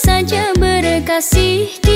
saja berkasih.